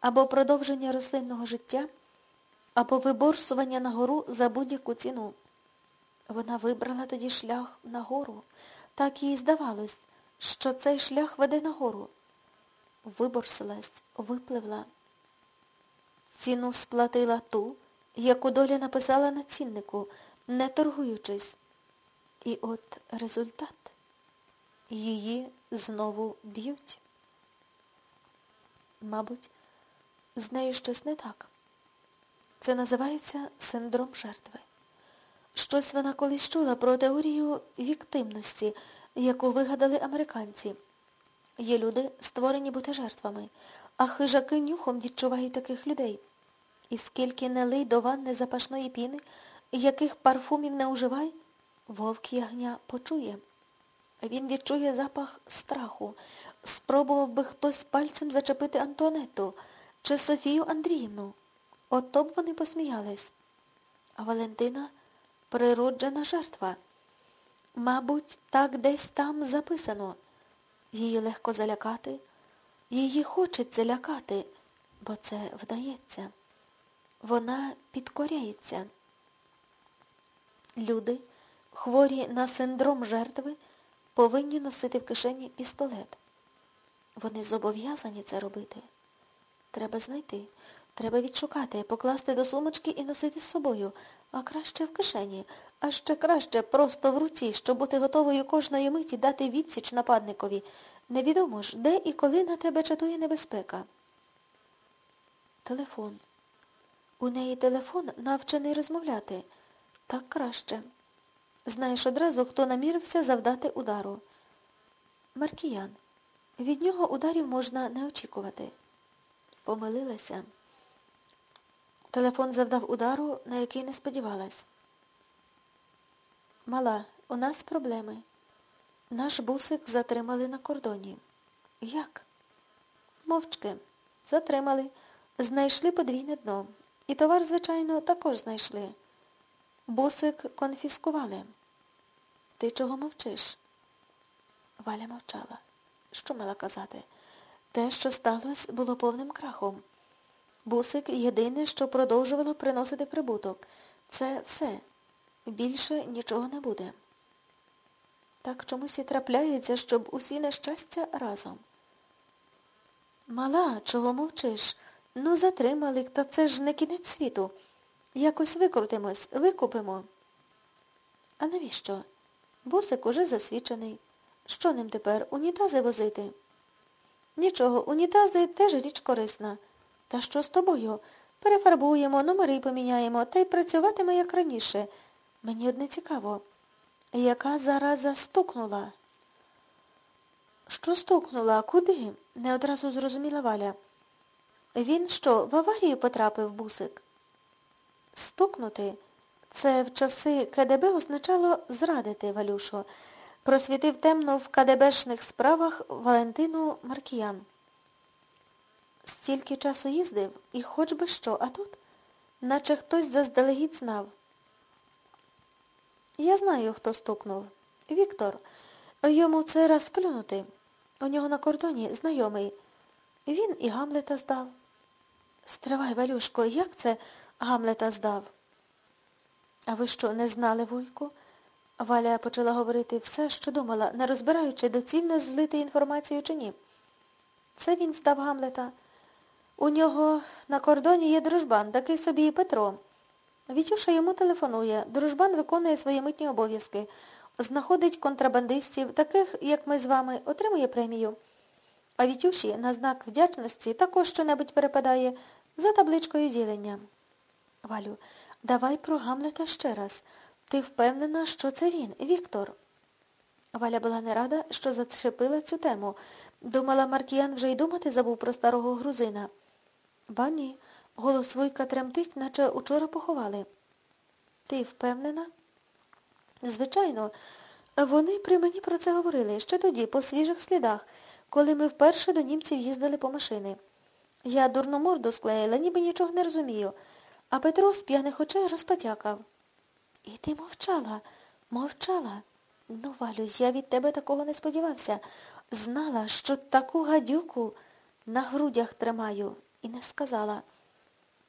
або продовження рослинного життя, або виборсування на гору за будь-яку ціну. Вона вибрала тоді шлях нагору. Так їй здавалось, що цей шлях веде нагору. Виборсилась, випливла. Ціну сплатила ту, яку доля написала на ціннику, не торгуючись. І от результат. Її знову б'ють. Мабуть, з нею щось не так. Це називається синдром жертви. Щось вона колись чула про теорію віктимності, яку вигадали американці. Є люди, створені бути жертвами, а хижаки нюхом відчувають таких людей. І скільки не лий до ванни запашної піни, яких парфумів не уживай, вовк ягня почує. Він відчує запах страху. Спробував би хтось пальцем зачепити Антуанетту чи Софію Андріївну. Ото б вони посміялись. А Валентина природжена жертва. Мабуть, так десь там записано. Її легко залякати, її хочеться лякати, бо це вдається. Вона підкоряється. Люди, хворі на синдром жертви, повинні носити в кишені пістолет. Вони зобов'язані це робити. Треба знайти, треба відшукати, покласти до сумочки і носити з собою, а краще в кишені, а ще краще просто в руці, щоб бути готовою кожної миті дати відсіч нападникові. Невідомо ж, де і коли на тебе чатує небезпека. Телефон. У неї телефон навчений розмовляти. Так краще. Знаєш одразу, хто намірився завдати удару. Маркіян. Від нього ударів можна не очікувати. Помилилася. Телефон завдав удару, на який не сподівалась. Мала, у нас проблеми. Наш бусик затримали на кордоні. Як? Мовчки. Затримали. Знайшли подвійне дно. І товар, звичайно, також знайшли. Бусик конфіскували. Ти чого мовчиш? Валя мовчала. Що мала казати? Те, що сталося, було повним крахом. Бусик єдине, що продовжувало приносити прибуток. Це все. Більше нічого не буде. Так чомусь і трапляється, щоб усі нещастя разом. Мала, чого мовчиш? Ну, затримали, та це ж не кінець світу. Якось викрутимось, викупимо. А навіщо? Бусик уже засвічений. Що ним тепер? Унітази возити? Нічого, унітази теж річ корисна. Та що з тобою? Перефарбуємо, номери поміняємо, та й працюватиме, як раніше. Мені одне цікаво. Яка зараза стукнула? Що стукнула? Куди? не одразу зрозуміла Валя. Він що, в аварію потрапив бусик? Стукнути? Це в часи КДБ означало зрадити, Валюшо. Просвітив темно в КДБшних справах Валентину Маркіян. Стільки часу їздив, і хоч би що, а тут, наче хтось заздалегідь знав. Я знаю, хто стукнув. Віктор. Йому це раз плюнути. У нього на кордоні знайомий. Він і Гамлета здав. Стривай, Валюшко, як це Гамлета здав? А ви що, не знали, Вуйку? Валя почала говорити все, що думала, не розбираючи, доцільно злити інформацію чи ні. Це він здав Гамлета. У нього на кордоні є дружбан, такий собі і Петро. Вітюша йому телефонує. Дружбан виконує свої митні обов'язки. Знаходить контрабандистів, таких, як ми з вами, отримує премію. А Вітюші на знак вдячності також що-небудь перепадає за табличкою ділення. Валю, давай про Гамлета ще раз. Ти впевнена, що це він, Віктор? Валя була не рада, що зачепила цю тему. Думала, Маркіян вже й думати забув про старого грузина. Ба ні, голос Вуйка тремтить, наче учора поховали. Ти впевнена? Звичайно, вони при мені про це говорили ще тоді, по свіжих слідах, коли ми вперше до німців їздили по машини. Я дурну морду склеїла, ніби нічого не розумію, а Петро з п'яних очей розпотякав. І ти мовчала, мовчала. Ну, Валю, я від тебе такого не сподівався. Знала, що таку гадюку на грудях тримаю. і не сказала.